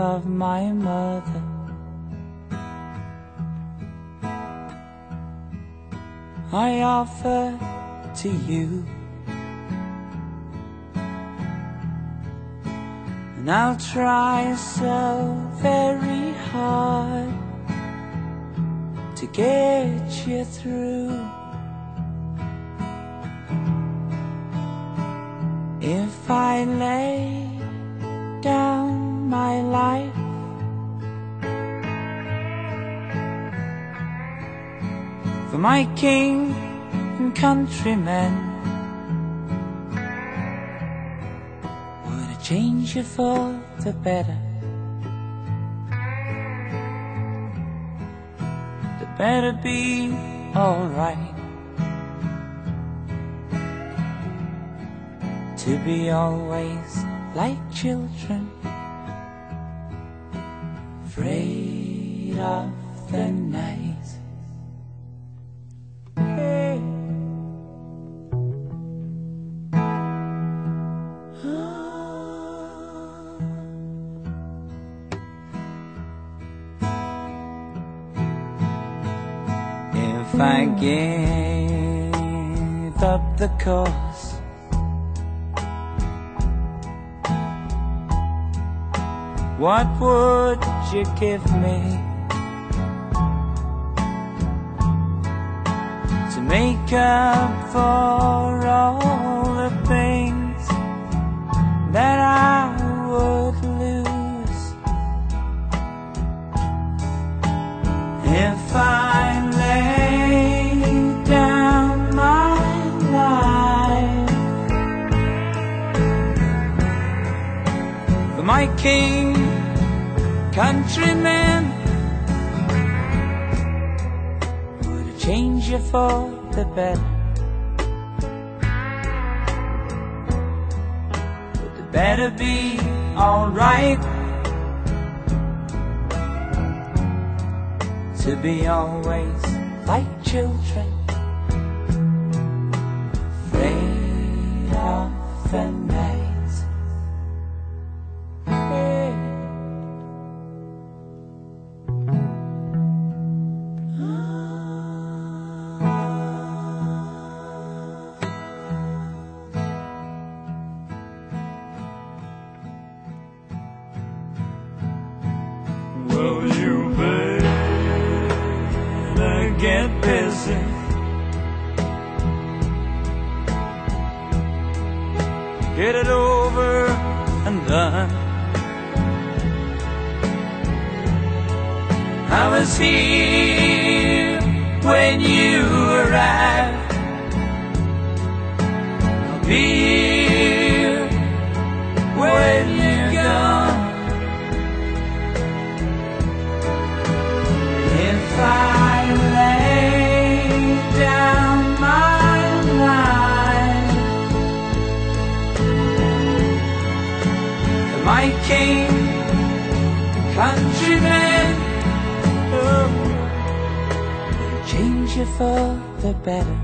of my mother. I offer to you. And I'll try so very hard to get you through. If I lay down my life for my king and countrymen, would I change you for the better? The better be alright. To be always like children, afraid of the night. If I give up the cause What would you give me to make up for all the things that I would lose? If I lay down my life for my king, countrymen? Would I change you for the better? Would the better be alright? To be always like children, afraid of the done. I was here when you arrived. My king, countrymen, oh, change you for the better.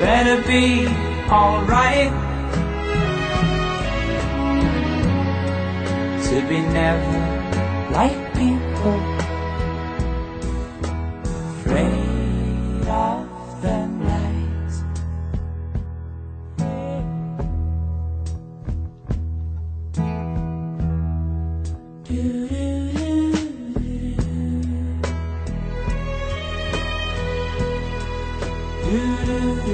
Better be alright. to be never like people afraid do